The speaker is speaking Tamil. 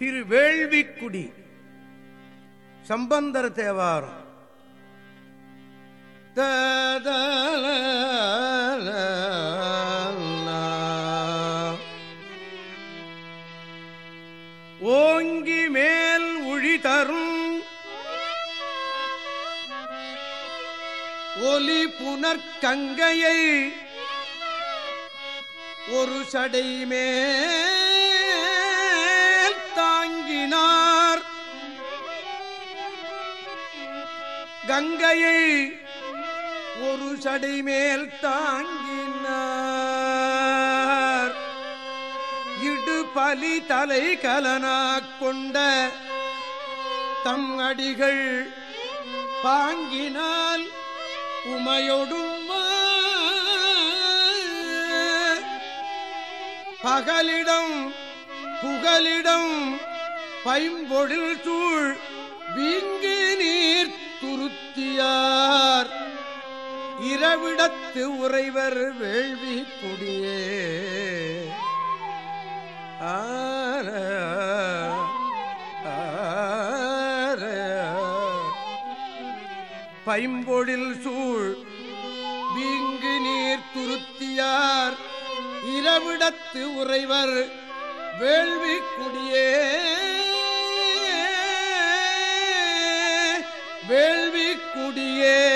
திரு வேள்விக்குடி சம்பந்தர தேவாரம். ஓங்கி மேல் உழி தரும். ஒலி புனர்கங்கையை ஒரு சடை மேல் கங்கையை ஒரு சடை மேல் தாங்கினார். இடு பலி தலை கலனாக் கொண்ட தம் அடிகள் பாங்கினால் உமையொடும் பகலிடம் புகலிடம் பைம்பொழில் சூழ் வீங்கு நீர் துருத்தியார். இரவிடத்து உறைவர் வேள்வி கொடியே. ஆர பைம்பொழில் சூழ் வீங்கு நீர் துருத்தியார். இரவிடத்து உறைவர் வேள்வி குடியே. குடியே.